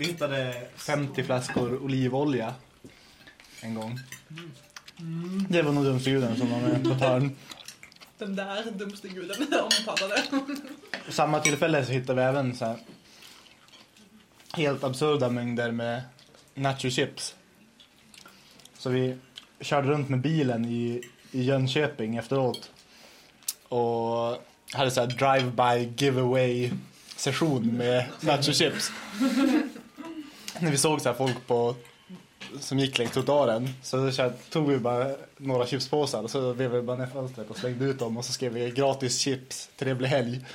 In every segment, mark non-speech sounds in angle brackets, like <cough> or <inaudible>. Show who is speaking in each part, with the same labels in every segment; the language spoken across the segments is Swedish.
Speaker 1: Vi hittade 50 flaskor olivolja en gång. Det var nog dumsterguden som var med på ett hörn.
Speaker 2: Den där dumsterguden <laughs> omtalade.
Speaker 1: samma tillfälle så hittade vi även så här helt absurda mängder med nacho chips. Så vi körde runt med bilen i, i Jönköping efteråt och hade så här drive-by giveaway session med nacho chips. <laughs> <laughs> När vi såg så här folk på som gick längs trottoaren så så här, tog vi bara några chipspåsar och så vevade vi bara ner fönstret och slängde ut dem och så skrev vi gratis chips, trevlig helg. <laughs>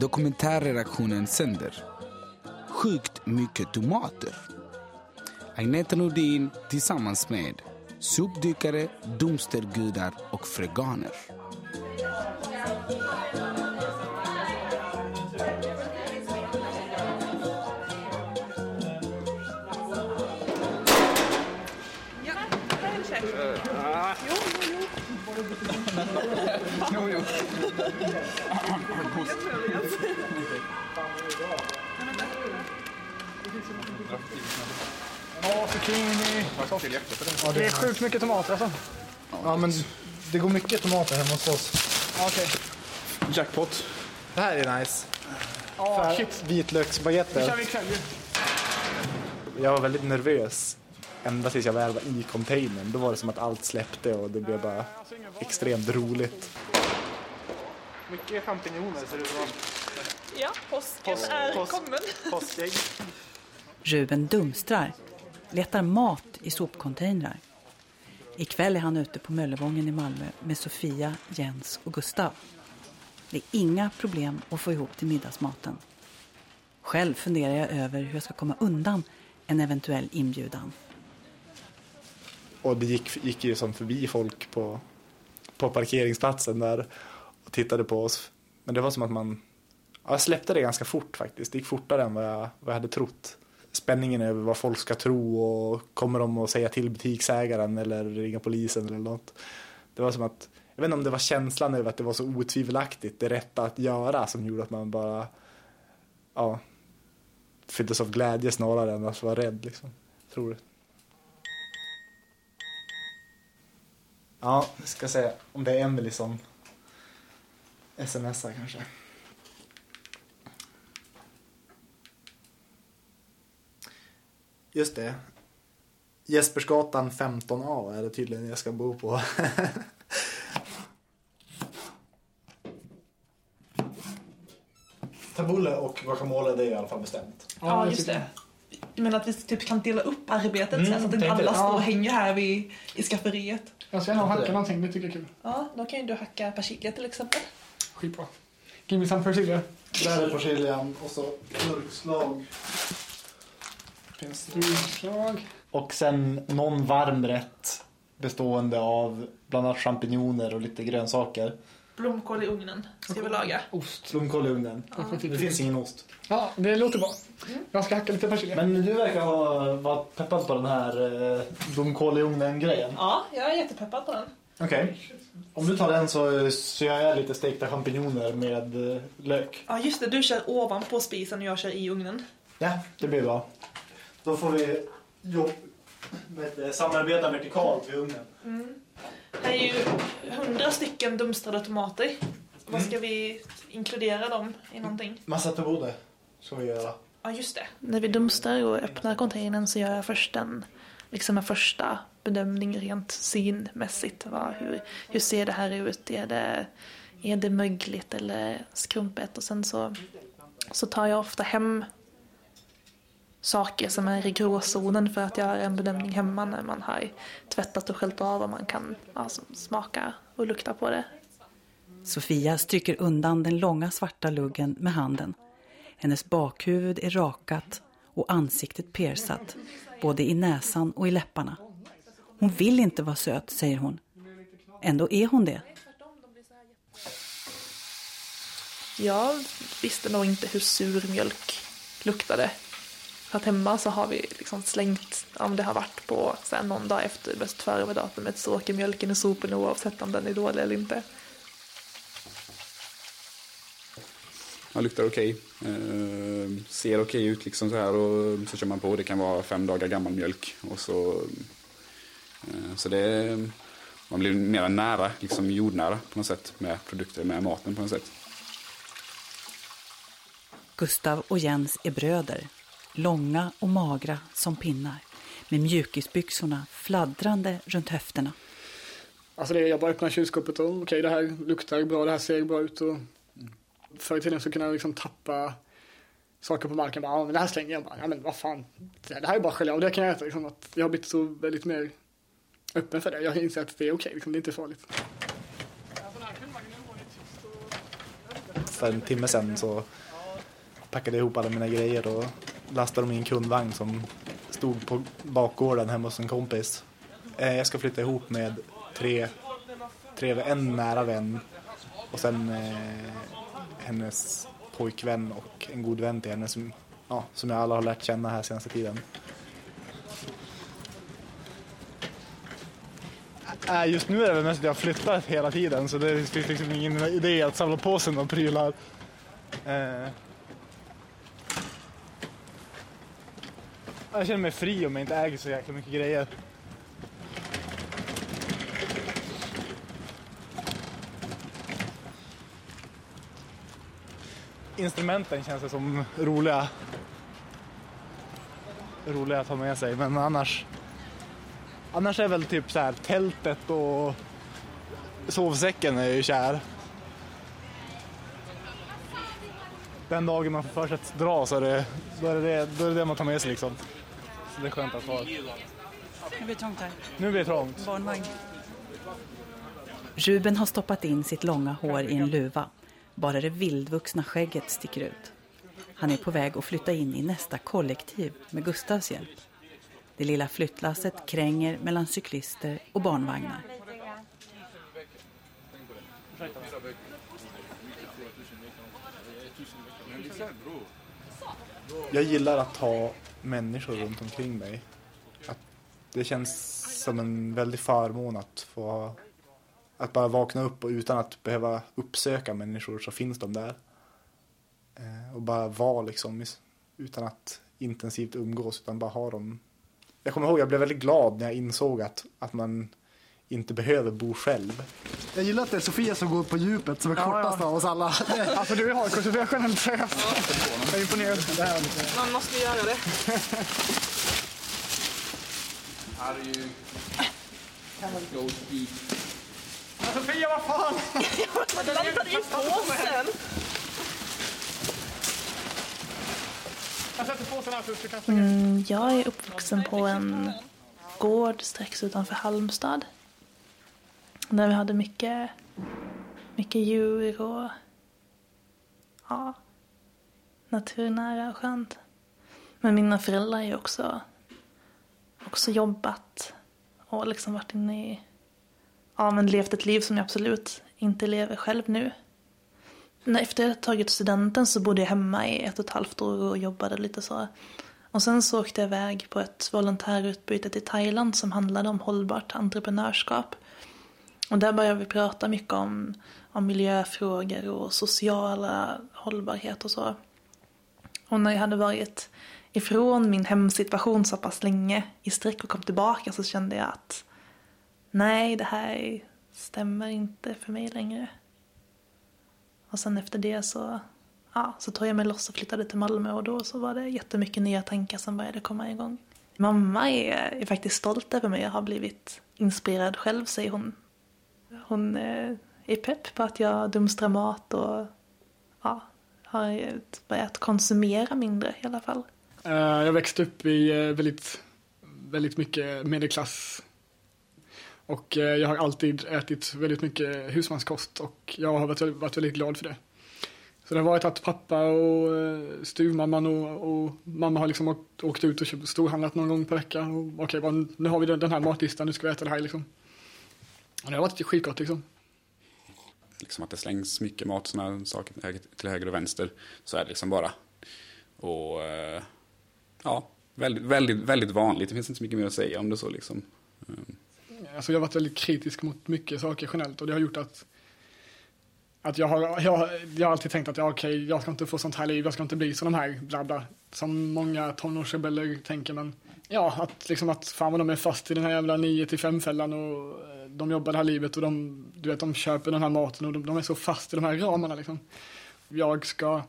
Speaker 3: Dokumentärredaktionen sänder. Sjukt mycket tomater. Agneta Nordin tillsammans med sopdykare, dumstergudar och freganer. <laughs>
Speaker 2: Jo, jo, jo.
Speaker 4: Ja, zucchini. Ja, det är sjukt mycket tomater alltså.
Speaker 1: Ja, men det går mycket tomater hemma hos oss.
Speaker 4: Ja, Okej.
Speaker 1: Jackpot. Det här är nice.
Speaker 4: Ja, shit. Det kör
Speaker 1: Vitlöksbaguetter.
Speaker 4: vi ikväll ju.
Speaker 1: Jag var väldigt nervös ända tills jag väl var i containern. Då var det som att allt släppte och det blev bara extremt roligt. Mycket champinjoner ser det ut som.
Speaker 2: Ja, påsken
Speaker 1: Påsk-
Speaker 2: är kommen.
Speaker 1: Påskägg.
Speaker 5: Ruben dumstrar, letar mat i sopcontainrar. Ikväll är han ute på Möllevången i Malmö med Sofia, Jens och Gustav. Det är inga problem att få ihop till middagsmaten. Själv funderar jag över hur jag ska komma undan en eventuell inbjudan.
Speaker 1: Och det gick, gick ju som förbi folk på, på parkeringsplatsen där och tittade på oss. Men det var som att man ja, jag släppte det ganska fort faktiskt. Det gick fortare än vad jag, vad jag hade trott. Spänningen över vad folk ska tro och kommer de att säga till butiksägaren eller ringa polisen eller något. Det var som att, jag vet inte om det var känslan över att det var så otvivelaktigt det rätta att göra som gjorde att man bara ja, fylldes av glädje snarare än att vara rädd. Liksom. Tror det. Ja, vi ska se om det är Emily som smsar kanske. Just det. Jespersgatan 15A är det tydligen jag ska bo på. <laughs> Tabule och guacamole det är i alla fall bestämt.
Speaker 2: Ja, just
Speaker 4: tycker-
Speaker 2: det. Men att vi typ kan dela upp arbetet
Speaker 1: Mm,
Speaker 2: så, att inte alla står och hänger här vid, i skafferiet.
Speaker 4: Jag ska nog hacka någonting, det tycker jag är kul.
Speaker 2: Ja, då kan ju du hacka persilja till exempel.
Speaker 4: Skitbra. Give me some persilja.
Speaker 1: Där är persiljan och så gurkslag.
Speaker 4: Inslag.
Speaker 1: Och sen någon varmrätt bestående av bland annat champinjoner och lite grönsaker.
Speaker 2: Blomkål i ugnen ska vi laga.
Speaker 4: Ost.
Speaker 1: Blomkål i ugnen. Det finns ingen ost.
Speaker 4: Ja, det låter bra. Jag ska hacka lite persilja.
Speaker 1: Men du verkar ha varit peppad på den här eh, blomkål i ugnen-grejen.
Speaker 2: Ja, jag är jättepeppad på den.
Speaker 1: Okej. Om du tar den så, så gör jag lite stekta champinjoner med eh, lök.
Speaker 2: Ja, just det. Du kör ovanpå spisen och jag kör i ugnen.
Speaker 1: Ja, det blir bra. Då får vi jobb, du, samarbeta vertikalt vid ugnen.
Speaker 2: Här är ju hundra stycken dumstrade tomater. Vad ska vi inkludera dem i någonting?
Speaker 1: Massa tabode ska vi göra.
Speaker 2: Ja, just det. När vi dumstrar och öppnar containern så gör jag först en, liksom en första bedömning rent synmässigt. Va? Hur, hur ser det här ut? Är det, är det mögligt eller skrumpet? Och sen så, så tar jag ofta hem saker som är i gråzonen för att göra en bedömning hemma när man har tvättat och sköljt av och man kan ja, smaka och lukta på det.
Speaker 5: Sofia stryker undan den långa svarta luggen med handen. Hennes bakhuvud är rakat och ansiktet persat, både i näsan och i läpparna. Hon vill inte vara söt, säger hon. Ändå är hon det.
Speaker 2: Jag visste nog inte hur sur mjölk luktade För att hemma så har vi liksom slängt, om det har varit på så här, någon dag efter bäst före-datumet så åker mjölken i soporna oavsett om den är dålig eller inte.
Speaker 6: Ja, luktar okej. Eh, ser okej ut liksom så här och så kör man på. Det kan vara fem dagar gammal mjölk. Och så, eh, så det, man blir mer nära, liksom jordnära på något sätt med produkter, med maten på något sätt.
Speaker 5: Gustav och Jens är bröder, långa och magra som pinnar med mjukisbyxorna fladdrande runt höfterna.
Speaker 4: Alltså det, jag bara öppnar kylskåpet och okej, det här luktar bra, det här ser bra ut. Och förr i tiden så kunde jag liksom tappa saker på marken. Bara, ja, men det här slänger jag bara. Ja, men vad fan, det här är bara gelé och det kan jag äta. Liksom, att jag har blivit så väldigt mer öppen för det. Jag inser att det är okej, liksom, det är inte farligt.
Speaker 1: För en timme sedan så packade jag ihop alla mina grejer och lastade de i en kundvagn som stod på bakgården hemma hos en kompis. Eh, Jag ska flytta ihop med tre, tre en nära vän och sen eh, hennes pojkvän och en god vän till henne som, ja, som jag alla har lärt känna här senaste tiden.
Speaker 7: Äh, just nu är det väl mest att jag har flyttat hela tiden så det finns liksom ingen idé att samla på sig några prylar. Eh, Jag känner mig fri om jag inte äger så jäkla mycket grejer. Instrumenten känns det som roliga. Roliga att ha med sig men annars Annars är väl typ så här tältet och sovsäcken är ju kär. Den dagen man får för sig att dra så är det, då är det, då är det det man tar med sig liksom. Det är skönt att ha.
Speaker 5: Nu blir det trångt här.
Speaker 7: Nu blir det trångt.
Speaker 5: Barnvagn. Ruben har stoppat in sitt långa hår i en luva. Bara det vildvuxna skägget sticker ut. Han är på väg att flytta in i nästa kollektiv med Gustavs hjälp. Det lilla flyttlasset kränger mellan cyklister och barnvagnar.
Speaker 1: Jag gillar att ha människor runt omkring mig. Att det känns som en väldig förmån att få att bara vakna upp och utan att behöva uppsöka människor så finns de där. Eh, och bara vara liksom utan att intensivt umgås utan bara ha dem. Jag kommer ihåg jag blev väldigt glad när jag insåg att, att man inte behöver bo själv.
Speaker 8: Jag gillar att det är Sofia som går på djupet som är kortast av oss alla.
Speaker 4: Alltså du har du är generellt chef. Jag är imponerad. Är.
Speaker 2: Man måste göra det.
Speaker 6: Här är ju...
Speaker 4: Sofia, vad fan!
Speaker 2: Den landade i påsen.
Speaker 4: Jag.
Speaker 2: Mm, jag är uppvuxen på en gård strax utanför Halmstad. Där vi hade mycket, mycket djur och ja, naturnära och skönt. Men mina föräldrar har ju också, också jobbat och liksom varit inne i, ja men levt ett liv som jag absolut inte lever själv nu. När efter jag tagit studenten så bodde jag hemma i ett och ett halvt år och jobbade lite så. Och sen så åkte jag iväg på ett volontärutbyte till Thailand som handlade om hållbart entreprenörskap. Och där började vi prata mycket om, om miljöfrågor och sociala hållbarhet och så. Och när jag hade varit ifrån min hemsituation så pass länge i sträck och kom tillbaka så kände jag att nej, det här stämmer inte för mig längre. Och sen efter det så, ja, så tog jag mig loss och flyttade till Malmö och då så var det jättemycket nya tankar som började komma igång. Mamma är, är faktiskt stolt över mig och har blivit inspirerad själv, säger hon. Hon eh, är pepp på att jag dumstrar mat och ja, har börjat konsumera mindre i alla fall.
Speaker 4: Eh, jag växte upp i eh, väldigt, väldigt mycket medelklass. Och jag har alltid ätit väldigt mycket husmanskost och jag har varit, varit väldigt glad för det. Så det har varit att pappa och stuvmamman och, och mamma har liksom åkt, åkt ut och storhandlat någon gång per vecka. Och, Okej, vad- nu har vi den, den här matlistan, nu ska vi äta det här liksom. Det har varit skitgott liksom.
Speaker 6: liksom att det slängs mycket mat sådana saker till höger och vänster så är det liksom bara och ja, väldigt, väldigt, väldigt vanligt. Det finns inte så mycket mer att säga om det så liksom.
Speaker 4: Alltså jag har varit väldigt kritisk mot mycket saker generellt och det har gjort att att jag har, jag, jag har alltid tänkt att ja, okej, jag ska inte få sånt här liv, jag ska inte bli de här, bla bla. Som många tonårsrebeller tänker, men ja, att liksom att fan vad de är fast i den här jävla 9 till 5-fällan och eh, de jobbar det här livet och de, du vet, de köper den här maten och de, de är så fast i de här ramarna liksom. Jag ska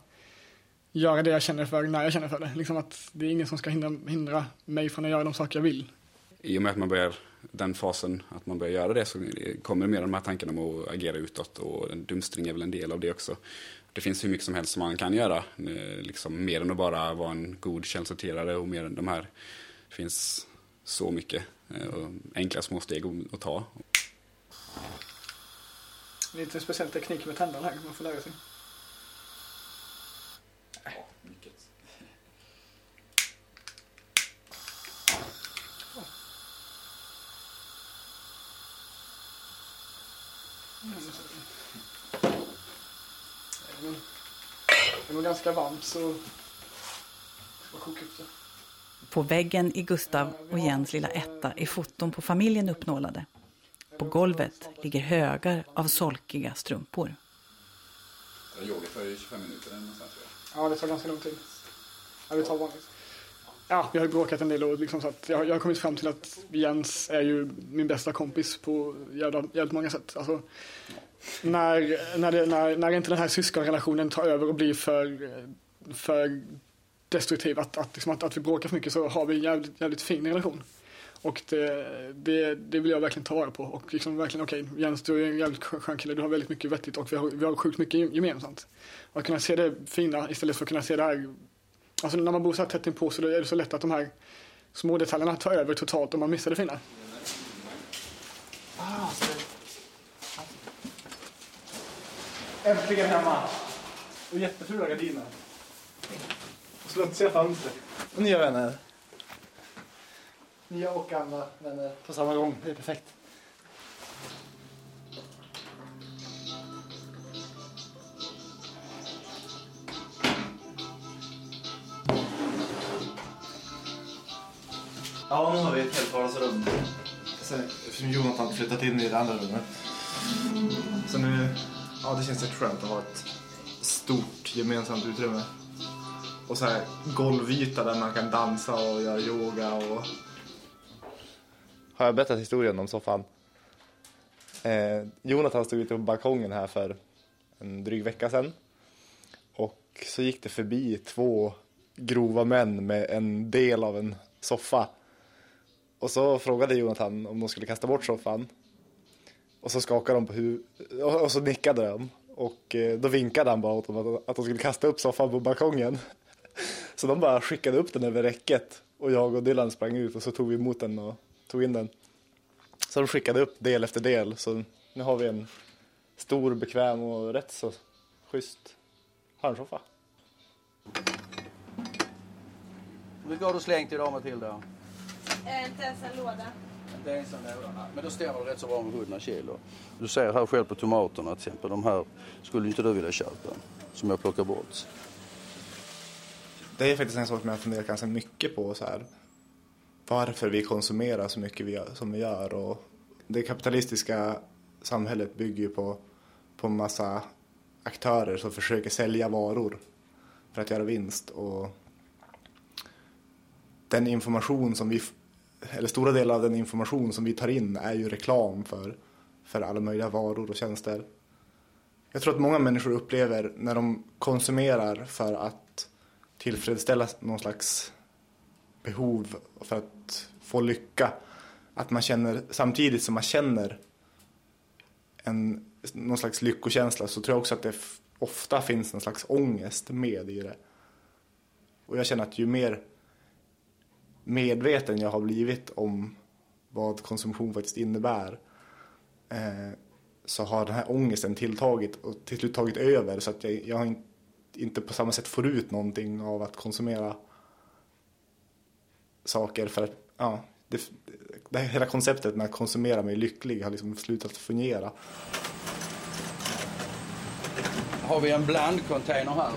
Speaker 4: göra det jag känner för när jag känner för det. Liksom att det är ingen som ska hindra, hindra mig från att göra de saker jag vill.
Speaker 6: I och med att man börjar den fasen, att man börjar göra det, så kommer mer de här tankarna om att agera utåt och en dumstring är väl en del av det också. Det finns hur mycket som helst som man kan göra, eh, liksom mer än att bara vara en god källsorterare och mer än de här. Det finns så mycket eh, och enkla små steg att ta.
Speaker 4: Lite speciell teknik med tändaren här, man får lära sig. Mm. Det var ganska varmt så jag ska koka upp det.
Speaker 5: På väggen i Gustav och Jens lilla etta är foton på familjen uppnålade. På golvet ligger högar av solkiga strumpor.
Speaker 6: Yoga för 25 minuter någonstans.
Speaker 4: Ja, det tar ganska lång tid. Ja, det tar vanligt. Ja, vi har ju bråkat en del och liksom så att jag, jag har kommit fram till att Jens är ju min bästa kompis på jävla, jävligt många sätt. Alltså, när, när, det, när, när inte den här syskonrelationen tar över och blir för, för destruktiv, att, att, liksom att, att vi bråkar för mycket så har vi en jävligt, jävligt fin relation. Och det, det, det vill jag verkligen ta vara på. Och liksom verkligen, okej, okay, Jens du är en jävligt skön kille, du har väldigt mycket vettigt och vi har, vi har sjukt mycket gemensamt. Och att kunna se det fina istället för att kunna se det här, alltså när man bor så här tätt inpå så är det så lätt att de här små detaljerna tar över totalt och man missar det fina.
Speaker 1: Äntligen hemma. Och jättefula gardiner. Smutsiga fönster. Och nya vänner. Nya och gamla vänner på samma gång. Det är perfekt. Ja, nu har vi ett helt vardagsrum. Eftersom Jonathan flyttat in i det andra rummet. Så nu, ja det känns rätt skönt att ha ett stort gemensamt utrymme. Och så här golvyta där man kan dansa och göra yoga och... Har jag berättat historien om soffan? Eh, Jonathan stod ute på balkongen här för en dryg vecka sedan. Och så gick det förbi två grova män med en del av en soffa. Och så frågade Jonathan om de skulle kasta bort soffan. Och så skakade de på huvudet och så nickade de. Och eh, då vinkade han bara åt dem att de skulle kasta upp soffan på balkongen. Så de bara skickade upp den över räcket. Och jag och Dylan sprang ut och så tog vi emot den och tog in den. Så de skickade upp del efter del. Så nu har vi en stor, bekväm och rätt så schysst hörnsoffa.
Speaker 9: Hur mycket har du slängt idag Matilda?
Speaker 10: Eh, Inte ens en låda.
Speaker 9: Inte ens en låda. Men då stämmer det rätt så bra med 100 kilo. Du ser här själv på tomaterna till exempel. De här skulle inte du vilja köpa. Som jag plockar bort.
Speaker 1: Det är faktiskt en sak som jag funderar ganska mycket på. Så här. Varför vi konsumerar så mycket vi gör, som vi gör. Och det kapitalistiska samhället bygger ju på, på en massa aktörer som försöker sälja varor för att göra vinst. Och den information som vi, eller stora delar av den information som vi tar in är ju reklam för, för alla möjliga varor och tjänster. Jag tror att många människor upplever när de konsumerar för att tillfredsställa någon slags behov för att få lycka. Att man känner, samtidigt som man känner en, någon slags lyckokänsla så tror jag också att det ofta finns någon slags ångest med i det. Och jag känner att ju mer medveten jag har blivit om vad konsumtion faktiskt innebär eh, så har den här ångesten tilltagit och till slut tagit över så att jag, jag inte inte på samma sätt får ut någonting av att konsumera saker för att ja, det, det här, hela konceptet med att konsumera mig lycklig har liksom slutat fungera.
Speaker 9: Har vi en blandcontainer här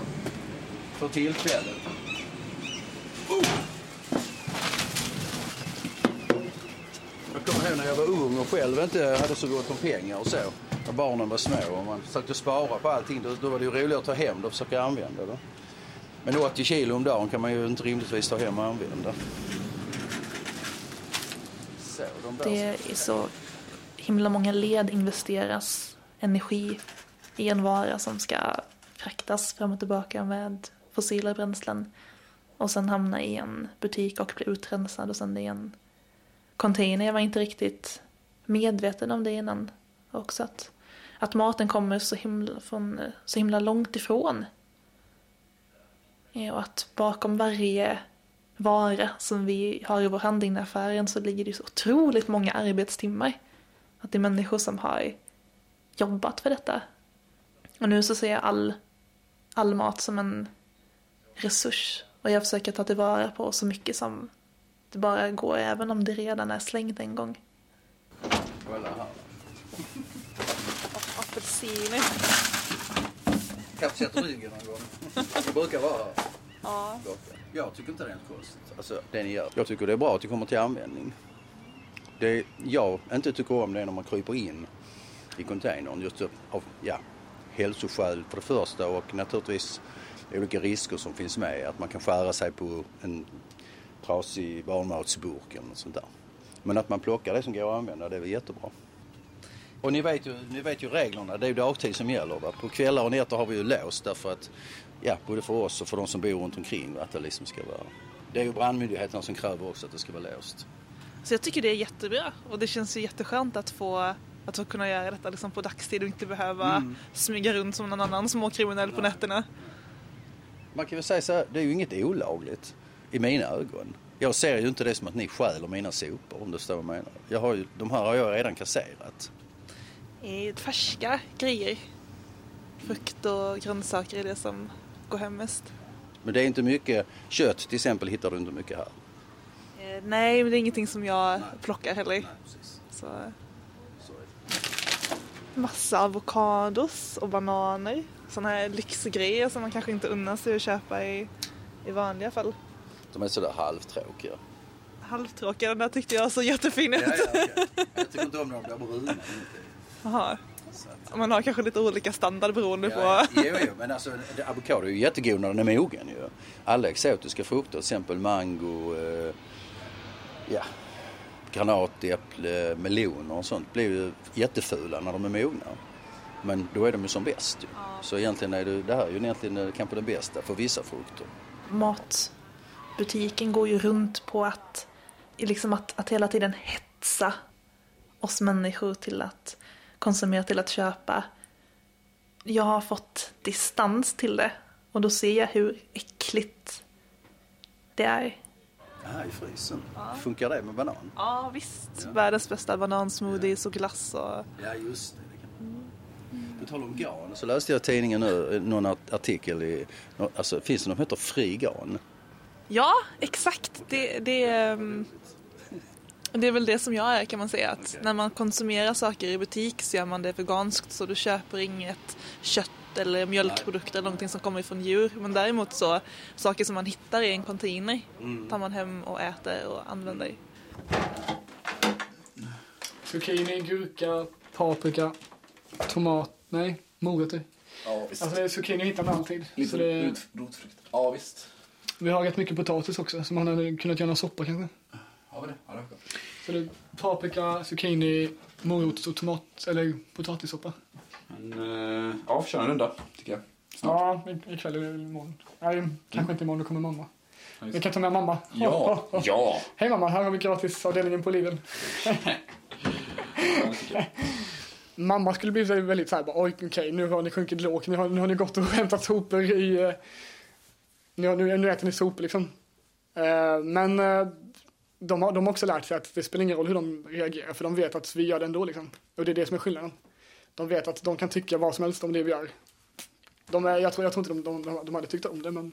Speaker 9: för tillfället. Jag kommer ihåg när jag var ung och själv inte hade så gott om pengar och så. När barnen var små och man försökte spara på allting. Då, då var det ju roligare att ta hem det och försöka använda det. Men 80 kilo om dagen kan man ju inte rimligtvis ta hem och använda. Så, de
Speaker 2: Det är så himla många led investeras energi i en vara som ska fraktas fram och tillbaka med fossila bränslen och sen hamna i en butik och bli utrensad och sen i en container. Jag var inte riktigt medveten om det innan också. Att, att maten kommer så himla, från, så himla långt ifrån. Eh, och att bakom varje vara som vi har i vår hand inne i affären så ligger det så otroligt många arbetstimmar. Att det är människor som har jobbat för detta. Och nu så ser jag all, all mat som en resurs. Och jag försöker ta tillvara på så mycket som det bara går, även om det redan är slängt en gång.
Speaker 9: Kolla här.
Speaker 2: Apelsiner.
Speaker 9: Kanske sätter ryggen någon gång. Det brukar vara här.
Speaker 2: Ja.
Speaker 9: Jag tycker inte det är något konstigt. Alltså, det ni gör. Jag tycker det är bra att det kommer till användning. Det jag inte tycker om det är när man kryper in i containern just av ja, hälsoskäl för det första och naturligtvis olika risker som finns med. Att man kan skära sig på en trasig barnmatsburk eller något sånt där. Men att man plockar det som går att använda, det är väl jättebra. Och ni vet, ju, ni vet ju reglerna, det är ju dagtid som gäller. Va? På kvällar och nätter har vi ju låst därför att, ja, både för oss och för de som bor runt omkring, va? att det liksom ska vara... Det är ju brandmyndigheterna som kräver också att det ska vara låst.
Speaker 2: Så jag tycker det är jättebra och det känns ju jätteskönt att få, att få kunna göra detta liksom på dagstid och inte behöva
Speaker 9: Mm.
Speaker 2: smyga runt som någon annan småkriminell på nätterna.
Speaker 9: Man kan väl säga så här, det är ju inget olagligt i mina ögon. Jag ser ju inte det som att ni stjäler mina sopor om du vad jag menar. Jag har ju, de här har jag redan kasserat.
Speaker 2: Färska grejer. Frukt och grönsaker är det som går hem mest.
Speaker 9: Men det är inte mycket, kött till exempel hittar du inte mycket här.
Speaker 2: Eh, Nej, men det är ingenting som jag plockar heller. Så. Massa avokados och bananer. Sådana här lyxgrejer som man kanske inte unnar sig att köpa i, i vanliga fall.
Speaker 9: De är sådär halvtråkiga.
Speaker 2: Halvtråkiga, den där tyckte jag såg jättefin ut. <laughs>
Speaker 9: Jag tycker inte om när de blir bruna.
Speaker 2: Jaha. Man har kanske lite olika standard beroende på...
Speaker 9: Ja, jo, jo, men alltså det- avokado är ju jättegod när den är mogen ju. Alla exotiska frukter, till exempel mango, eh, ja, granatäpple, meloner och sånt blir ju jättefula när de är mogna. Men då är de ju som bäst ju. Så egentligen är det, det här är ju egentligen eh, kanske det bästa för vissa frukter.
Speaker 2: Matbutiken går ju runt på att, liksom att, att hela tiden hetsa oss människor till att konsumera, till att köpa. Jag har fått distans till det och då ser jag hur äckligt det är.
Speaker 9: Ja, i frysen. Funkar det med banan?
Speaker 2: Ja, visst. Världens bästa banansmoothies och glass och...
Speaker 9: Ja, just det. På tal om garn så läste jag i tidningen nu eh, någon art- artikel i, alltså finns det något som heter frigarn?
Speaker 2: Ja, exakt. Det, det, ehm, det är väl det som jag är kan man säga. Att när man konsumerar saker i butik så gör man det veganskt så du köper inget kött eller mjölkprodukter eller någonting som kommer från djur. Men däremot så saker som man hittar i en container tar man hem och äter och använder.
Speaker 4: Zucchini, gurka, paprika, tomat, nej, morötter.
Speaker 6: Ja, visst.
Speaker 4: Alltså det är zucchini hittar man alltid.
Speaker 6: Lite
Speaker 4: Så det,
Speaker 6: rot, rotfrukt. Ja, visst.
Speaker 4: vi har rätt mycket potatis också, så man hade kunnat göra en soppa kanske.
Speaker 6: Har vi det? Ja, det har vi.
Speaker 4: Så det är paprika, zucchini, morot och tomat, eller potatissoppa.
Speaker 6: Men, eh, ja, kör en runda, tycker jag.
Speaker 4: Ja, i- ikväll eller imorgon. Nej, kanske inte imorgon, då kommer mamma.
Speaker 6: just
Speaker 4: Vi kan ta med mamma.
Speaker 6: Ja, <laughs> ja.
Speaker 4: Hej mamma, här har vi gratisavdelningen på Lidl. <laughs> Mamma skulle bli väldigt, såhär, oj okej nu har ni sjunkit lågt, nu har, nu har ni gått och hämtat sopor i, eh, nu, nu, nu äter ni sopor liksom. Eh, men eh, de har, de har också lärt sig att det spelar ingen roll hur de reagerar, för de vet att vi gör det ändå liksom. Och det är det som är skillnaden. De vet att de kan tycka vad som helst om det vi gör. De är, jag, tror, jag tror inte de, de, de hade tyckt om det, men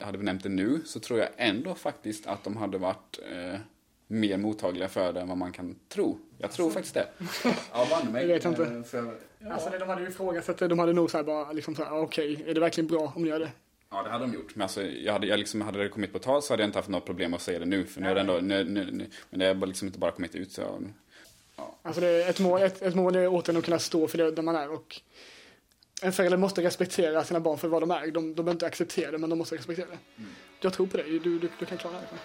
Speaker 6: Hade vi nämnt det nu så tror jag ändå faktiskt att de hade varit eh, mer mottagliga för det än vad man kan tro. Jag tror faktiskt det. <laughs> Ja, banne mig.
Speaker 4: Jag vet inte.
Speaker 6: Eh, För,
Speaker 4: Alltså det, de hade ju ifrågasatt det, de hade nog såhär bara liksom såhär, okej, är det verkligen bra om ni gör det?
Speaker 6: Ja, det hade de gjort. Men alltså, jag hade, jag liksom, hade det kommit på tal så hade jag inte haft något problem att säga det nu. För nu är det ändå, nu, nu, nu, men det har liksom inte bara kommit ut. Så jag,
Speaker 4: Alltså det ett, mål, ett, ett mål är återigen att kunna stå för det där man är och en förälder måste respektera sina barn för vad de är. De, de behöver inte acceptera det, men de måste respektera det. Jag tror på dig, du, du, du kan klara det.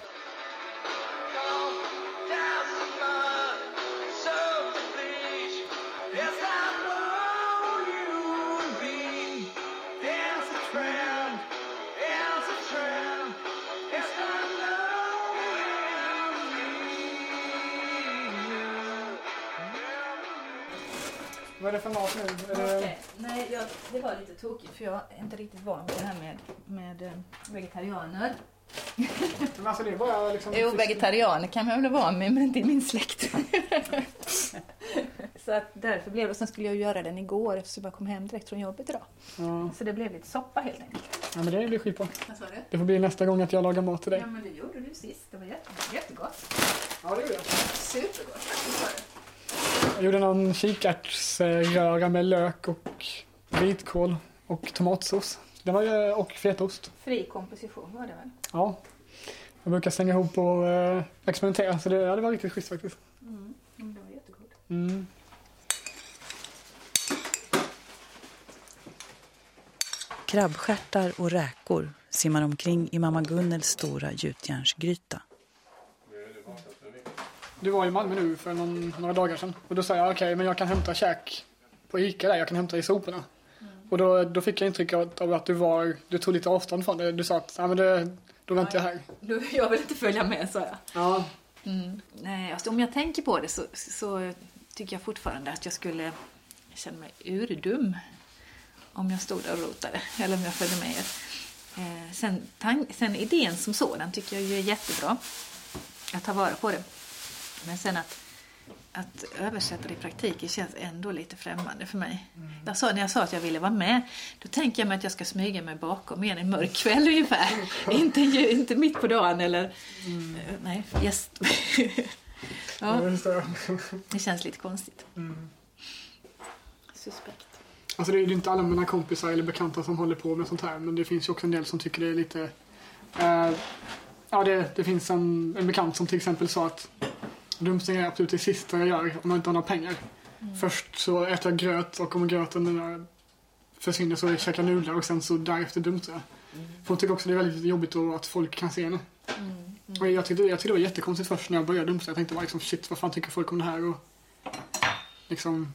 Speaker 4: Nu?
Speaker 11: Okej. Nej, jag, det var lite tokigt för jag är inte riktigt van vid det här med, med eh, vegetarianer. <laughs>
Speaker 4: Men alltså det bara liksom...
Speaker 11: Jo, vegetarianer kan man väl vara med, men inte i min släkt. <laughs> så att därför blev det. Sen skulle jag göra den igår eftersom jag kom hem direkt från jobbet idag.
Speaker 4: Ja.
Speaker 11: Så det blev lite soppa helt enkelt.
Speaker 4: ja, men det blir skitbra.
Speaker 11: Vad sa du?
Speaker 4: Det får bli nästa gång att jag lagar mat till dig.
Speaker 11: Ja, men det gjorde du sist. Det var jätte, jättegott.
Speaker 4: Ja, det gjorde jag.
Speaker 11: Supergott faktiskt var det.
Speaker 4: Jag gjorde någon kikärtsröra med lök och vitkål och tomatsås. Det var, och fetaost.
Speaker 11: Fri komposition var det väl?
Speaker 4: Ja. Jag brukar slänga ihop och eh, experimentera så det, ja, det var riktigt schysst faktiskt.
Speaker 11: Mm. Det var jättegott.
Speaker 4: Mm.
Speaker 5: Krabbstjärtar och räkor simmar omkring i mamma Gunnels stora gjutjärnsgryta.
Speaker 4: Du var i Malmö nu för någon, några dagar sedan och då sa jag okej men jag kan hämta käk på Ica där, jag kan hämta i soporna. Och då, då fick jag intrycket av att du var, du tog lite avstånd från det. Du sa att ja, men det, då väntar jag här.
Speaker 11: Du, <laughs> jag vill inte följa med, sa jag.
Speaker 4: Ja.
Speaker 11: Mm. Nej, alltså, om jag tänker på det så, så tycker jag fortfarande att jag skulle känna mig urdum om jag stod där och rotade, eller om jag följde med er. Eh, sen, sen idén som sådan tycker jag är jättebra, att ta vara på det. Men sen att, att översätta det i praktiken känns ändå lite främmande för mig. Jag sa, när jag sa att jag ville vara med, då tänker jag mig att jag ska smyga mig bakom igen en mörk kväll ungefär. <laughs> inte, ju- inte mitt på dagen eller... eh, nej, gäst. <laughs> ja,
Speaker 4: det
Speaker 11: känns lite konstigt.
Speaker 4: Mm.
Speaker 11: Suspekt.
Speaker 4: Alltså det är ju inte alla mina kompisar eller bekanta som håller på med sånt här men det finns ju också en del som tycker det är lite... Eh, ja, det, det finns en, en bekant som till exempel sa att dumstring är absolut det sista jag gör om jag inte har några pengar. Först så äter jag gröt och om gröten försvinner så käkar jag nudlar och sen så därefter dumstrar jag. För hon tycker också det är väldigt jobbigt att folk kan se henne. Och jag tyckte, jag tyckte det var jättekonstigt först när jag började dumstra. Jag tänkte bara liksom shit vad fan tycker folk om det här och liksom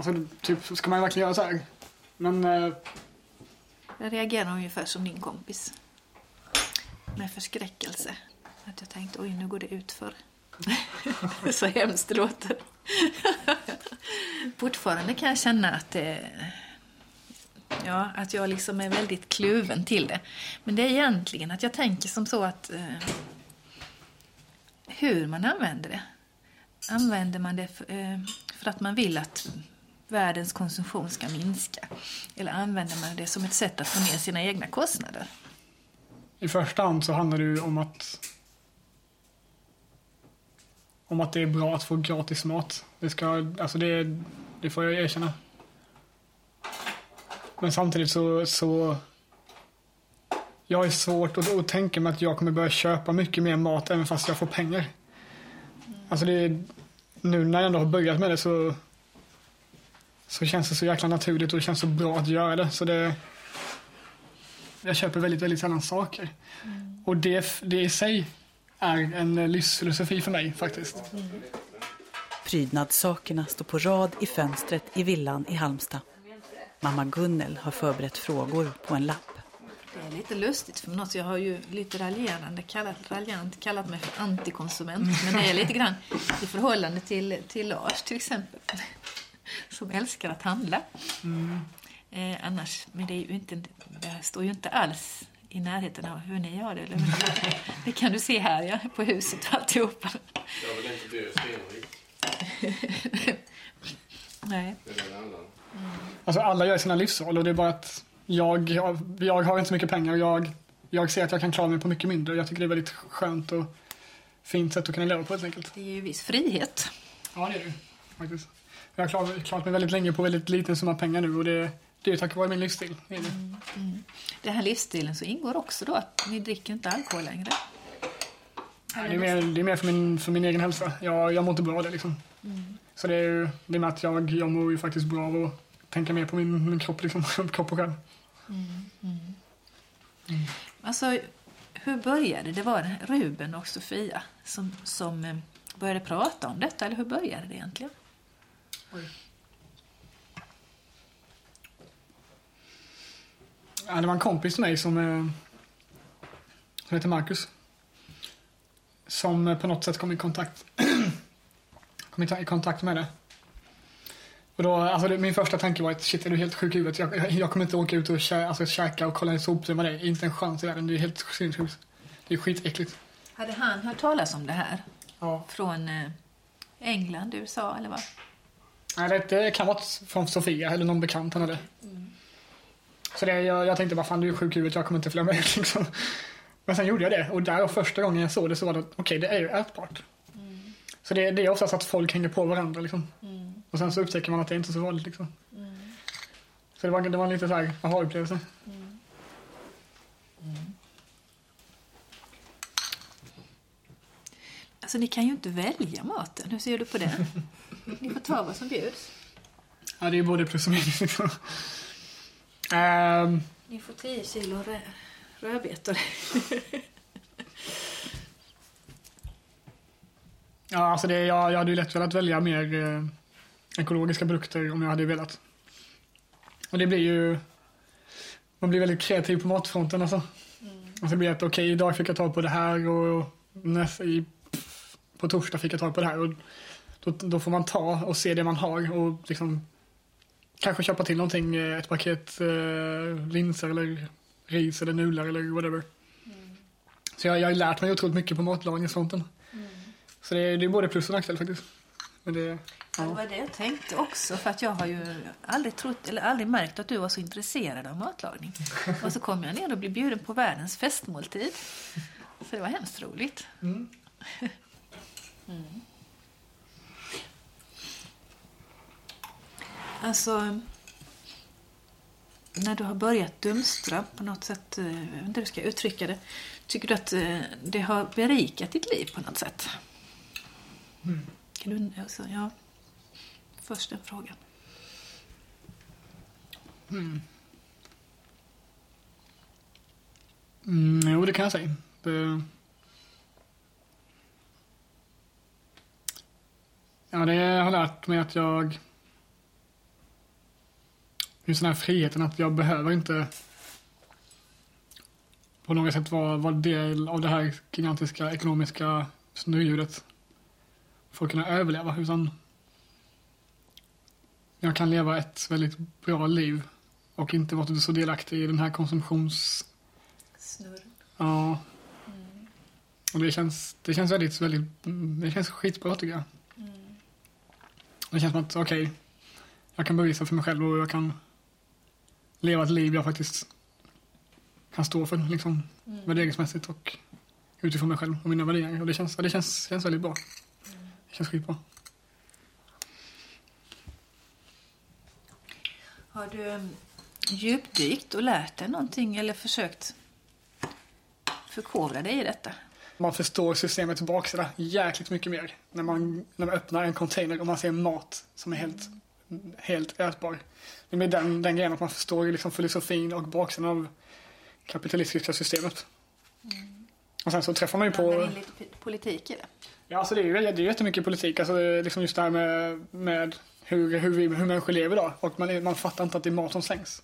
Speaker 4: Alltså typ ska man verkligen göra så här? Men eh,
Speaker 11: Jag reagerar ungefär som din kompis. Med förskräckelse. Att jag tänkte, oj nu går det ut för. <laughs> så hemskt det låter. Fortfarande kan jag känna att det... Ja, att jag liksom är väldigt kluven till det. Men det är egentligen att jag tänker som så att... Eh, hur man använder det. Använder man det för, eh, för att man vill att världens konsumtion ska minska? Eller använder man det som ett sätt att få ner sina egna kostnader?
Speaker 4: i första hand så handlar det ju om att om att det är bra att få gratis mat. Det ska, alltså det, det får jag erkänna. Men samtidigt så, så jag har svårt att, att tänka mig att jag kommer börja köpa mycket mer mat även fast jag får pengar. Alltså det är, nu när jag ändå har börjat med det så så känns det så jäkla naturligt och det känns så bra att göra det. Så det jag köper väldigt, väldigt sällan saker. Och det, det i sig är en eh, livsfilosofi för mig faktiskt.
Speaker 5: Prydnadssakerna står på rad i fönstret i villan i Halmstad. Mamma Gunnel har förberett frågor på en lapp.
Speaker 11: Det är lite lustigt för något. Jag har ju lite raljerande kallat, raljant kallat mig för antikonsument. Men det är lite grann i förhållande till, till Lars till exempel. <laughs> Som älskar att handla. Eh, annars, men det, är ju inte, det står ju inte alls i närheten av hur ni gör det. Eller? Det kan du se här ja, på huset och alltihopa.
Speaker 12: Jag vill inte dö stenrik.
Speaker 11: Nej.
Speaker 12: Det är en annan.
Speaker 4: Alltså alla gör sina livsval och det är bara att jag, jag, jag har inte så mycket pengar och jag, jag ser att jag kan klara mig på mycket mindre. Jag tycker det är väldigt skönt och fint sätt att kunna leva på helt enkelt.
Speaker 11: Det är ju viss frihet.
Speaker 4: Ja det är det faktiskt. Jag har klarat, klarat mig väldigt länge på väldigt liten summa pengar nu och det, det är tack vare min livsstil. Är det.
Speaker 11: Mm. Den här livsstilen så ingår också då att ni dricker inte alkohol längre.
Speaker 4: Det är mer, det är mer för, min, för min egen hälsa. Jag, jag mår inte bra av det liksom.
Speaker 11: Mm.
Speaker 4: Så det är det är med att jag, jag mår ju faktiskt bra av att tänka mer på min, min kropp, liksom, <laughs> kropp och själ.
Speaker 11: Alltså, hur började det? Det var Ruben och Sofia som, som eh, började prata om detta, eller hur började det egentligen?
Speaker 4: Ja, det var en kompis till mig som, eh, som heter Marcus. Som eh, på något sätt kom i kontakt, <clears throat> kom i, ta- i kontakt med det. Och då, alltså det, min första tanke var att shit, är du helt sjuk i huvudet? Jag, jag, jag kommer inte åka ut och kä, alltså, käka och kolla en soptunna med dig. Inte en chans i världen. Det är helt sinnessjukt. Det är skitäckligt.
Speaker 11: Hade han hört talas om det här?
Speaker 4: Ja.
Speaker 11: Från eh, England, USA eller vad?
Speaker 4: Nej, det, det kan vara från Sofia eller någon bekant han hade. Så det, jag, jag tänkte bara fan du är sjuk huvudet, jag kommer inte följa med <laughs> liksom. Men sen gjorde jag det och där första gången jag såg det så var det okej, det är ju ätbart. Så det, det är oftast att folk hänger på varandra liksom. Och sen så upptäcker man att det inte är så vanligt liksom. Så det var, det var en lite så här aha-upplevelse.
Speaker 11: Alltså ni kan ju inte välja maten. Hur ser du på det? <laughs> Ni får ta vad som bjuds.
Speaker 4: Ja, det är både plus och minus liksom. Ehm,
Speaker 11: Ni får 10 kilo rö rödbetor. <laughs>
Speaker 4: Ja, alltså det, jag, jag hade ju lätt velat välja mer eh, ekologiska produkter om jag hade velat. Och det blir ju... Man blir väldigt kreativ på matfronten alltså. Alltså det blir att okej, idag fick jag tag på det här och nästa, i, på torsdag fick jag tag på det här. Och då, då får man ta och se det man har och liksom kanske köpa till någonting, eh, ett paket eh, linser eller ris eller nudlar eller whatever. Så jag, jag har lärt mig otroligt mycket på matlagningsfronten. Så det är, det är både plus och nackdel faktiskt. Men det,
Speaker 11: Ja, det var det jag tänkte också. För att jag har ju aldrig, trott, eller aldrig märkt att du var så intresserad av matlagning. <laughs> Och så kom jag ner och blev bjuden på världens festmåltid. Så det var hemskt roligt.
Speaker 4: Mm. <laughs>
Speaker 11: Mm. Alltså, när du har börjat dumstra på något sätt, eh, jag vet inte hur jag ska uttrycka det. Tycker du att eh, det har berikat ditt liv på något sätt?
Speaker 4: Mm.
Speaker 11: Kan du, alltså, ja, först den frågan.
Speaker 4: Mm. Mm, jo, det kan jag säga. Det... Ja, det har lärt mig att jag... Just den här friheten att jag behöver inte på något sätt vara, vara del av det här gigantiska ekonomiska snurrhjulet för att kunna överleva. Utan jag kan leva ett väldigt bra liv och inte vara så delaktig i den här konsumtions...
Speaker 11: Snurr.
Speaker 4: Ja. Och det känns, det känns väldigt, väldigt, mm, det känns skitbra tycker jag. Det känns som att, okej, jag kan bevisa för mig själv och jag kan leva ett liv jag faktiskt kan stå för, liksom,
Speaker 11: Mm.
Speaker 4: värderingsmässigt och utifrån mig själv och mina värderingar. Och det känns, det känns, känns väldigt bra. Det känns skitbra.
Speaker 11: Har du um, djupdykt och lärt dig någonting eller försökt förkovra dig i detta?
Speaker 4: Man förstår systemets baksida jäkligt mycket mer när man, när man öppnar en container och man ser mat som är helt, helt ätbar. Det är med den, den grejen att man förstår liksom filosofin och baksidan av kapitalistiska systemet. Och sen så träffar man ju på...
Speaker 11: Blandar in lite politik i det.
Speaker 4: Ja, alltså det är ju det är jättemycket politik. Alltså det är liksom just det här med, med hur, hur, vi, hur människor lever idag. Och man, man fattar inte att det är mat som slängs.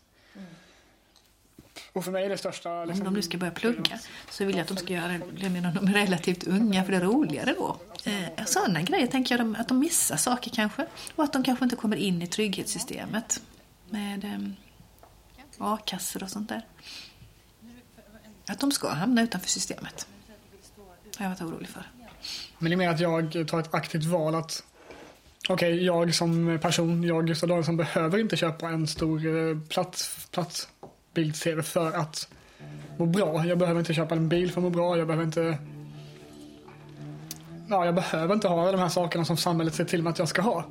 Speaker 4: Och för mig är det största...
Speaker 11: Om
Speaker 4: Liksom,
Speaker 11: de nu ska börja plugga så vill jag att de ska göra det medan de är relativt unga för det är roligare då. Eh, sådana grejer tänker jag att de missar saker kanske. Och att de kanske inte kommer in i trygghetssystemet med eh, a-kassor och sånt där. Att de ska hamna utanför systemet. har jag varit orolig för.
Speaker 4: Men det är mer att jag tar ett aktivt val att okej, jag som person, jag Gustav Danielsson behöver inte köpa en stor eh, plats, bild-tv för att må bra. Jag behöver inte köpa en bil för att må bra. Jag behöver inte Ja, jag behöver inte ha de här sakerna som samhället ser till mig att jag ska ha.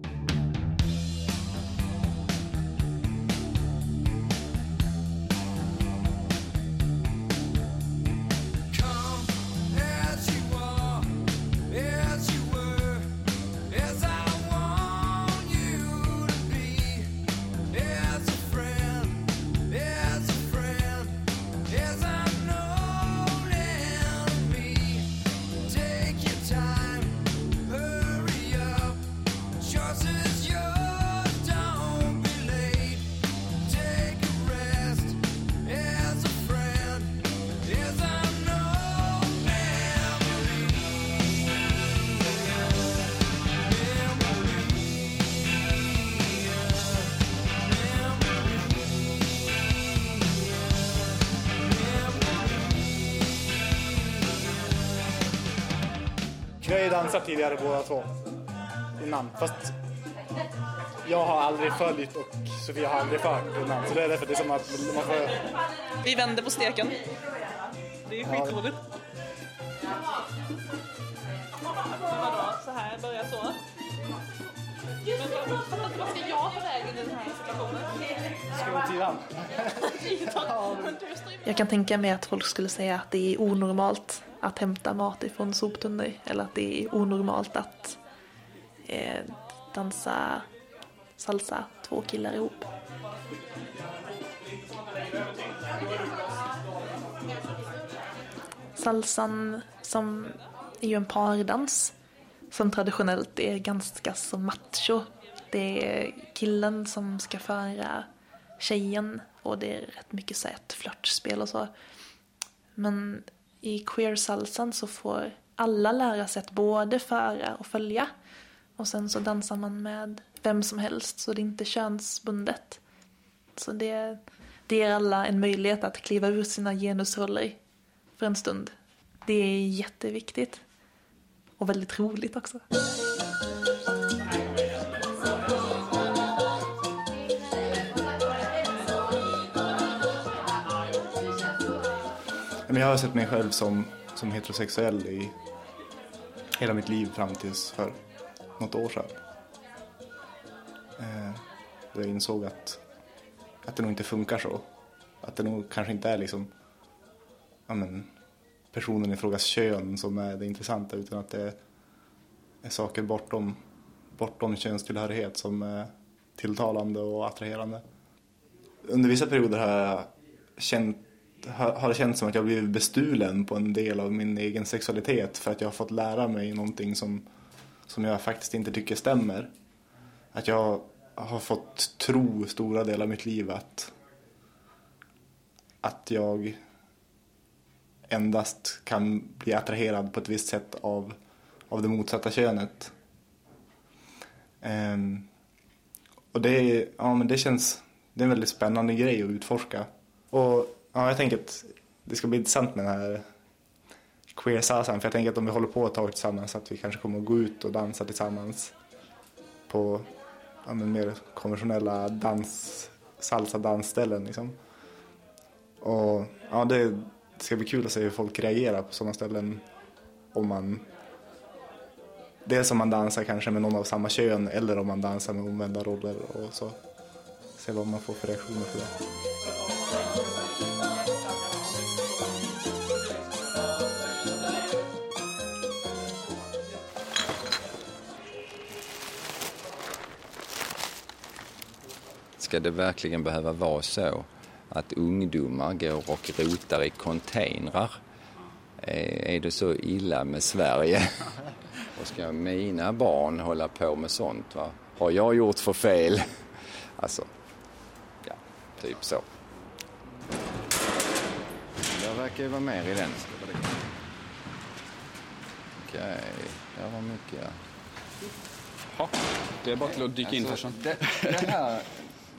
Speaker 1: Tidigare båda två. Innan. Fast jag har aldrig följt och Sofia har aldrig fört innan. Så det är därför det är som att man får...
Speaker 2: Vi vänder på steken. Det är skitroligt. Vadå, så här, börja så? Vad ska jag ta vägen i den här situationen? <laughs> Jag kan tänka mig att folk skulle säga att det är onormalt att hämta mat ifrån soptunnor eller att det är onormalt att eh, dansa salsa två killar ihop. Salsan som är ju en pardans som traditionellt är ganska så macho. Det är killen som ska föra tjejen och det är rätt mycket så här ett flörtspel och så. Men i queer-salsan så får alla lära sig att både föra och följa. Och sen så dansar man med vem som helst så det är inte könsbundet. Så det, det ger alla en möjlighet att kliva ur sina genusroller för en stund. Det är jätteviktigt. Och väldigt roligt också.
Speaker 1: Men jag har sett mig själv som, som heterosexuell i hela mitt liv fram tills för något år sedan. Eh, då jag insåg att, att det nog inte funkar så. Att det nog kanske inte är liksom ja, men, personen i frågas kön som är det intressanta utan att det är, saker bortom, bortom könstillhörighet som är tilltalande och attraherande. Under vissa perioder har jag känt har det känts som att jag blivit bestulen på en del av min egen sexualitet för att jag har fått lära mig någonting som, som jag faktiskt inte tycker stämmer. Att jag har fått tro stora delar av mitt liv att, att jag endast kan bli attraherad på ett visst sätt av, av det motsatta könet. Um, och det, ja, men det känns, det är en väldigt spännande grej att utforska. Och ja, jag tänker att det ska bli intressant med den här queer salsan för jag tänker att om vi håller på ett tag tillsammans att vi kanske kommer att gå ut och dansa tillsammans på ja, men mer konventionella dans, salsa dansställen liksom. Och ja, det ska bli kul att se hur folk reagerar på sådana ställen om man Dels om man dansar kanske med någon av samma kön eller om man dansar med omvända roller och så. Se vad man får för reaktioner på det.
Speaker 13: Ska det verkligen behöva vara så att ungdomar går och rotar i containrar? Eh, är det så illa med Sverige? <laughs> Och ska mina barn hålla på med sånt? Va? Har jag gjort för fel? <laughs> Alltså, ja, typ så. Det verkar ju vara mer i den. Okej, det var mycket.
Speaker 6: Ja, det är bara till att dyka in
Speaker 13: Alltså,
Speaker 6: farsan.
Speaker 13: det, det här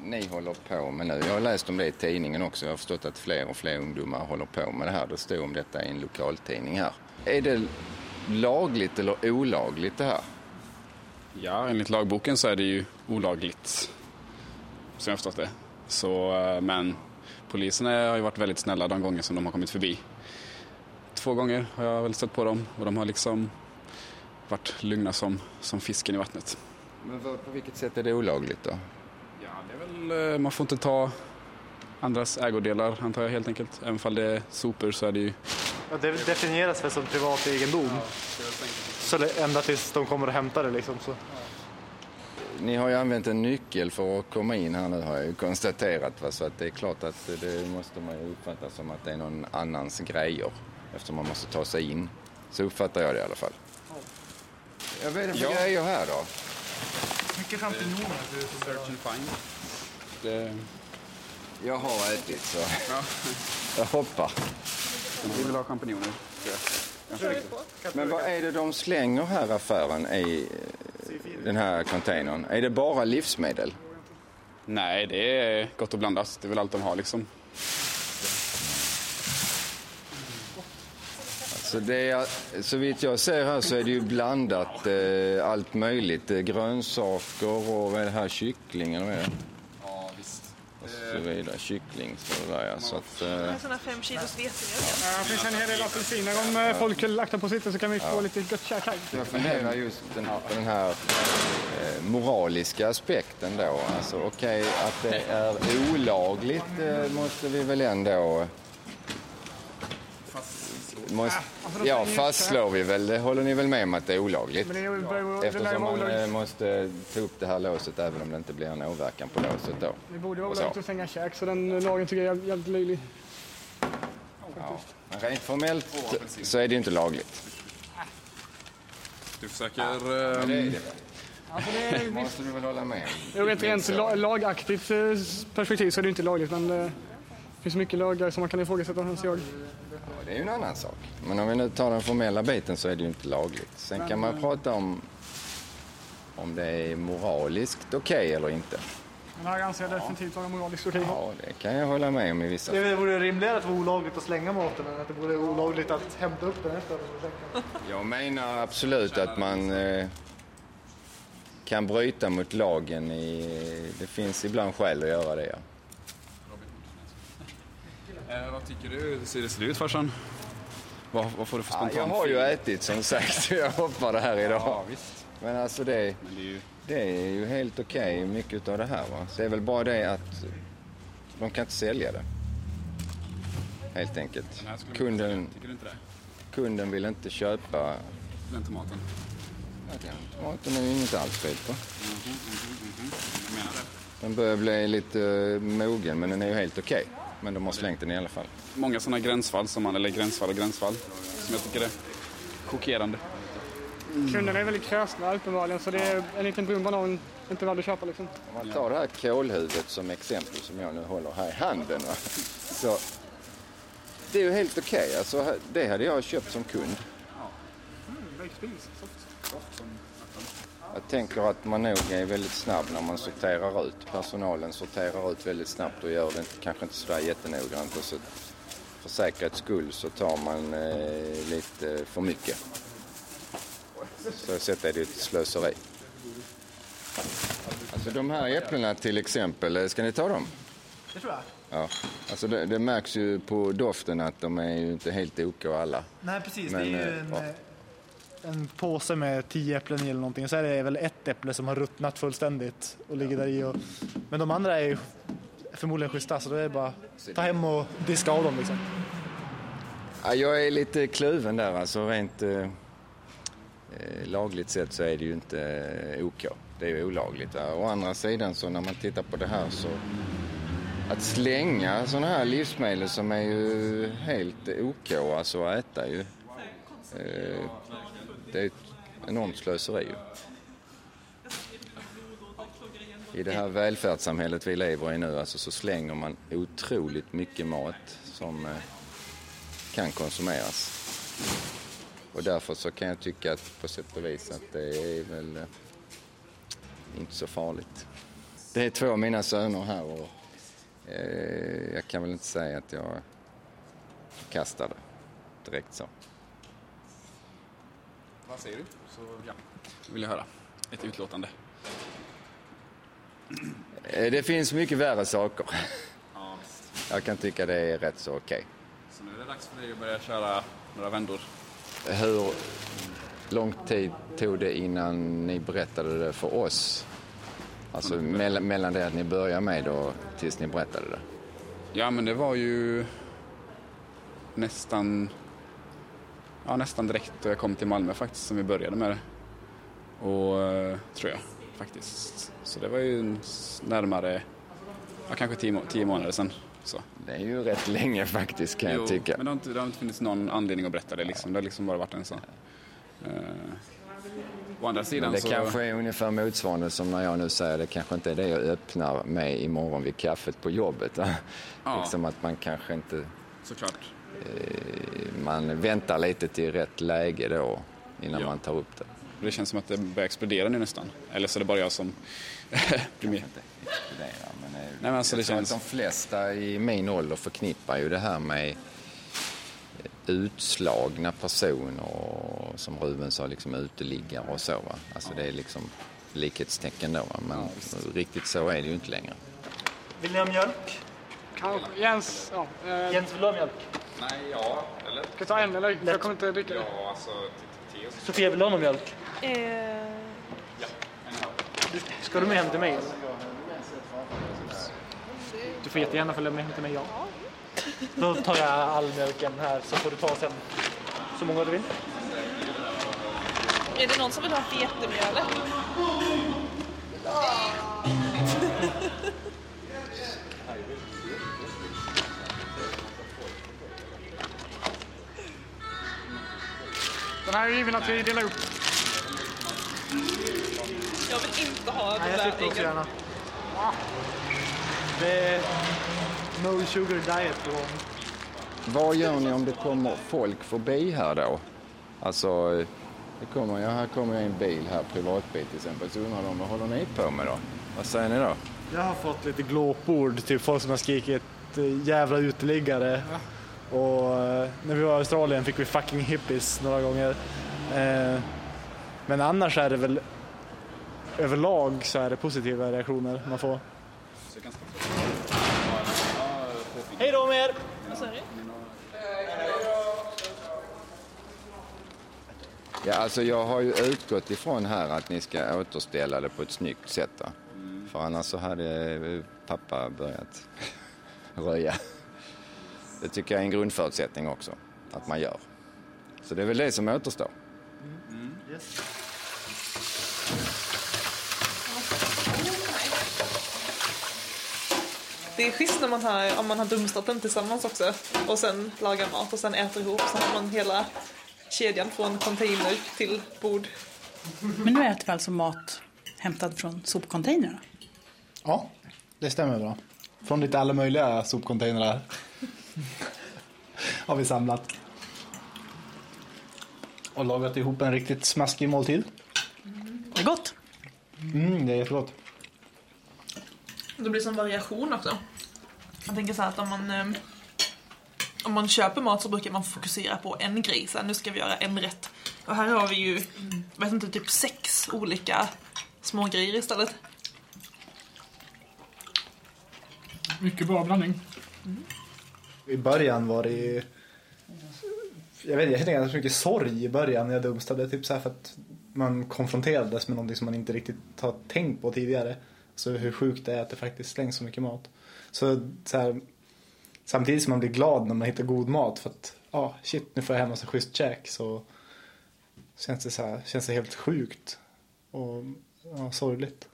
Speaker 13: ni håller på med nu, jag har läst om det i tidningen också. Jag har förstått att fler och fler ungdomar håller på med det här. Det står om detta i en lokaltidning här. Är det lagligt eller olagligt det här?
Speaker 6: Ja, enligt lagboken så är det ju olagligt. Som jag förstått det. Så, eh, men polisen är- har ju varit väldigt snälla de gånger som de har kommit förbi. Två gånger har jag väl stött på dem och de har liksom varit lugna som, som fisken i vattnet.
Speaker 13: Men på vilket sätt är det olagligt då?
Speaker 6: Ja, det är väl, eh, man får inte ta andras ägodelar antar jag helt enkelt. Även om det är sopor så är det ju
Speaker 1: Ja, det definieras väl som privat egendom. Så det, ända tills de kommer och hämtar det liksom. Så.
Speaker 13: Ni har ju använt en nyckel för att komma in här nu har jag ju konstaterat. Va? Så att det är klart att det måste man ju uppfatta som att det är någon annans grejer. Eftersom man måste ta sig in. Så uppfattar jag det i alla fall. Ja, vad är det för
Speaker 6: Ja.
Speaker 13: grejer här då?
Speaker 1: Mycket champinjoner.
Speaker 6: Search and find. Det,
Speaker 13: Jag har ätit så <laughs> jag hoppar.
Speaker 6: vi vill ha champinjoner.
Speaker 13: Men vad är det de slänger här affären i den här containern? Är det bara livsmedel?
Speaker 6: Nej, det är gott och blandat. Det är väl allt de har liksom.
Speaker 13: Alltså Alltså det är, så vitt jag ser här så är det ju blandat eh, allt möjligt. Eh, grönsaker och vad är det här, kyckling eller vad är det?
Speaker 6: Ja.
Speaker 13: Och så vidare. Kyckling det där ja. Så att, eh,
Speaker 2: Sådana fem kilos vetemjöl.
Speaker 4: Ja, det finns en hel del apelsiner. Om eh, folk vill akta på sitt så kan vi få lite gött käk här.
Speaker 13: jag funderar just den, på den här eh, moraliska aspekten då. Alltså okej, att det är olagligt eh, måste vi väl ändå... Måste,
Speaker 4: alltså,
Speaker 13: ja,
Speaker 4: ju
Speaker 13: fastslår vi väl. Det håller ni väl med om att det är olagligt?
Speaker 4: Men det är ju- det lär ju
Speaker 13: Eftersom man eh,
Speaker 4: olagligt.
Speaker 13: måste ta upp det här låset även om det inte blir en åverkan på låset då.
Speaker 4: Det borde vara olagligt att slänga käk så den lagen tycker jag är jävligt löjlig.
Speaker 13: Ja. Men rent formellt så är det inte lagligt.
Speaker 6: Du försöker...
Speaker 13: Men det är det.
Speaker 4: Alltså det är,
Speaker 13: måste du väl hålla med om.
Speaker 4: Ur ett rent la- lagaktigt eh, perspektiv så är det inte lagligt men eh, det finns mycket lagar som man kan ifrågasätta anser jag.
Speaker 13: Det är ju en annan sak. Men om vi nu tar den formella biten så är det ju inte lagligt. Sen kan man prata om om det är moraliskt okej eller inte.
Speaker 4: Men här anser jag definitivt vara moraliskt okej.
Speaker 13: Ja, det kan jag hålla med om i vissa
Speaker 7: Det vore rimligare att det var olagligt att slänga maten än att det vore olagligt att hämta upp den efter den.
Speaker 13: Jag menar absolut att man eh, kan bryta mot lagen. I, det finns ibland skäl att göra det, ja.
Speaker 6: Eh, vad tycker du? Hur ser det ut farsan? Vad, vad får du för
Speaker 13: ja
Speaker 6: spontant
Speaker 13: jag har ju ätit som sagt. Jag hoppade här idag.
Speaker 6: Ja, visst.
Speaker 13: Men alltså det,
Speaker 6: Men det är ju...
Speaker 13: det är ju helt okej, mycket av det här. Va? Så det är väl bara det att de kan inte sälja det. Helt enkelt. Kunden, kunden vill inte köpa...
Speaker 6: Den tomaten?
Speaker 13: Ja, den tomaten är ju inget alls fel på.
Speaker 6: Jag menar det.
Speaker 13: Den börjar bli lite eh, mogen, men den är ju helt okej. Men de har slängt den i alla fall.
Speaker 6: Många sådana gränsfall, som man, eller gränsfall och gränsfall, som jag tycker är chockerande.
Speaker 4: Kunderna är väldigt kräsna uppenbarligen så det är en liten brun banan inte värd att köpa liksom.
Speaker 13: Om man tar det här kolhuvudet som exempel som jag nu håller här i handen. Va? Så det är ju helt okej. Alltså, det hade jag köpt som kund. Jag tänker att man nog är väldigt snabb när man sorterar ut. Personalen sorterar ut väldigt snabbt och gör det kanske inte sådär jättenoggrant. Och så för säkerhets skull så tar man eh, lite för mycket. Så sett är det ett slöseri. Alltså de här äpplena till exempel, eh, ska ni ta dem?
Speaker 7: Det tror jag.
Speaker 13: Ja, alltså det, det märks ju på doften att de är ju inte helt OK alla.
Speaker 7: Nej, precis.
Speaker 13: Men,
Speaker 7: det är ju
Speaker 13: eh,
Speaker 7: en,
Speaker 13: ja
Speaker 7: en påse med tio äpplen i eller någonting. Så är det väl ett äpple som har ruttnat fullständigt och ligger där i. Och, men de andra är ju förmodligen schyssta så det är bara ta hem och diska av dem liksom.
Speaker 13: Ja, jag är lite kluven där. Alltså rent eh, eh lagligt sett så är det ju inte eh, OK. Det är ju olagligt. Ja. Å andra sidan så när man tittar på det här så att slänga sådana här livsmedel som är ju helt OK alltså att äta ju. Eh, det är ett enormt slöseri. I det här välfärdssamhället vi lever i nu alltså så slänger man otroligt mycket mat som eh, kan konsumeras. Och därför så kan jag tycka att på sätt och vis att det är väl eh, inte så farligt. Det är två av mina söner här och eh, jag kan väl inte säga att jag kastar det direkt så.
Speaker 6: Vad säger du? Så ja, vill jag höra. Ett utlåtande.
Speaker 13: Eh, Det finns mycket värre saker.
Speaker 6: Ja.
Speaker 13: Jag kan tycka det är rätt så okej.
Speaker 6: Så nu är det dags för dig att börja köra några vändor.
Speaker 13: Hur lång tid tog det innan ni berättade det för oss? Alltså mellan, mellan det att ni började med och tills ni berättade det?
Speaker 6: Ja, men det var ju nästan, ja, nästan direkt då jag kom till Malmö faktiskt som vi började med det. Och eh, tror jag faktiskt. Så det var ju närmare, ja, kanske tio, må- tio månader sedan. Så.
Speaker 13: Det är ju rätt länge faktiskt kan jag tycka.
Speaker 6: Men det har, inte, det har inte funnits någon anledning att berätta det liksom. Det har liksom bara varit en sån. Uh, å andra sidan
Speaker 13: Men det
Speaker 6: så...
Speaker 13: kanske är ungefär motsvarande som när jag nu säger det kanske inte är det jag öppnar med imorgon vid kaffet på jobbet.
Speaker 6: Ja.
Speaker 13: Liksom att man kanske inte...
Speaker 6: Såklart.
Speaker 13: Eh, man väntar lite till rätt läge då innan
Speaker 6: Ja.
Speaker 13: man tar upp det.
Speaker 6: Det känns som att det börjar explodera nu nästan. Eller så är det bara jag som <laughs> blir med.
Speaker 13: Men, eh,
Speaker 6: Nej, men alltså det känns...
Speaker 13: att de flesta i min ålder förknippar ju det här med utslagna personer och som Ruben sa, liksom uteliggare och så. Va? Alltså det är liksom likhetstecken då. Va? Men riktigt så är det ju inte längre.
Speaker 14: Vill ni ha mjölk?
Speaker 4: Jens, ja. Eh,
Speaker 14: Jens, vill du ha mjölk?
Speaker 6: Nej, ja, eller?
Speaker 4: Ska jag ta en eller? För Jag kommer inte dricka det.
Speaker 6: Ja, alltså te.
Speaker 14: Sofia, vill du ha någon mjölk? Ska du med hem till mig? Du får jättegärna följa med hem till mig, ja. Då tar jag all mjölken här så får du ta sen så många du vill.
Speaker 7: Är det någon som vill ha vetemjöl? <laughs>
Speaker 4: Den här är given att vi delar upp.
Speaker 7: Jag vill inte ha
Speaker 14: Nej,
Speaker 7: den
Speaker 14: jag
Speaker 7: där
Speaker 14: slipper också gärna. Det är no sugar diet på gång.
Speaker 13: Vad gör ni om det kommer folk förbi här då? Alltså, det kommer, ja, här kommer en bil här, privatbil till exempel, så undrar de vad håller ni på med då? Vad säger ni då?
Speaker 1: Jag har fått lite glåpord, typ folk som har skrikit eh, jävla uteliggare. Och eh, när vi var i Australien fick vi fucking hippies några gånger. Eh, Men annars är det väl överlag så är det positiva reaktioner man får. Hej då med er!
Speaker 7: Vad sa du?
Speaker 13: Ja, alltså jag har ju utgått ifrån här att ni ska återställa det på ett snyggt sätt. Då. För annars så hade pappa börjat <laughs> röja. Det tycker jag är en grundförutsättning också, att man gör. Så det är väl det som återstår.
Speaker 7: Det är schysst när man har, om man har dumstaten tillsammans också och sen lagar mat och sen äter ihop så har man hela kedjan från container till bord.
Speaker 5: Men nu äter vi alltså mat hämtad från sopcontainrarna.
Speaker 1: Ja, det stämmer bra. Från lite alla möjliga sopcontainrar har vi samlat. Och lagat ihop en riktigt smaskig måltid.
Speaker 5: Det är gott.
Speaker 1: Mm, det är jättegott.
Speaker 7: Det blir som variation också. Jag tänker så här att om man, eh, om man köper mat så brukar man fokusera på en grej. Så här, nu ska vi göra en rätt. Och här har vi ju, vet inte, typ sex olika små grejer istället.
Speaker 4: Mycket bra blandning.
Speaker 1: I början var det ju... Jag vet inte, jag kände ganska mycket sorg i början när jag dumstade. Typ så här för att man konfronterades med någonting som man inte riktigt har tänkt på tidigare. Så hur sjukt det är att det faktiskt slängs så mycket mat. Så, så här, samtidigt som man blir glad när man hittar god mat för att ja, ah, shit, nu får jag hem massa schysst käk så känns det, så här, känns det helt sjukt och ja, sorgligt.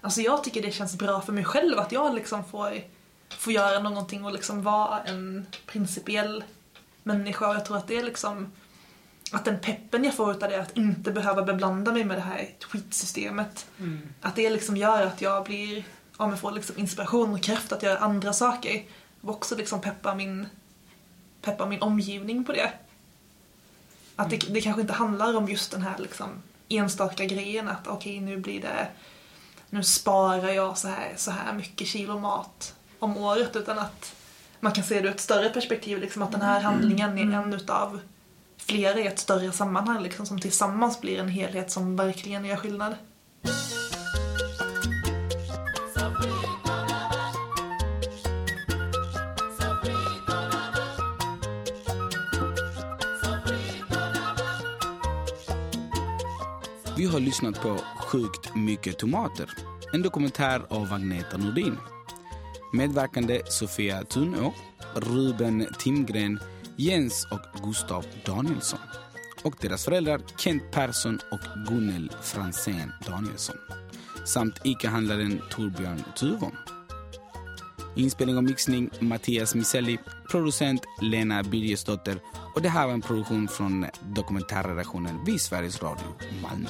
Speaker 7: Alltså jag tycker det känns bra för mig själv att jag liksom får, får göra någonting och liksom vara en principiell människa. Och jag tror att det är liksom att den peppen jag får utav det att inte behöva beblanda mig med det här skitsystemet. Att det liksom gör att jag blir, ja men får liksom inspiration och kraft att göra andra saker. Och också liksom peppa min, peppa min omgivning på det. Att det, det kanske inte handlar om just den här liksom enstaka grejen att okej nu blir det, nu sparar jag så här, så här mycket kilo mat om året utan att man kan se det ur ett större perspektiv liksom att den här handlingen är en utav flera i ett större sammanhang liksom, som tillsammans blir en helhet som verkligen gör skillnad.
Speaker 3: Vi har lyssnat på Sjukt mycket tomater, en dokumentär av Agneta Nordin. Medverkande Sofia Thunå, Ruben Timgren, Jens och Gustav Danielsson. Och deras föräldrar Kent Persson och Gunnel Fransén Danielsson. Samt ICA-handlaren Torbjörn Tuvon. Inspelning och mixning Mattias Miselli, producent Lena Birgersdotter och det här var en produktion från dokumentärredaktionen vid Sveriges Radio Malmö.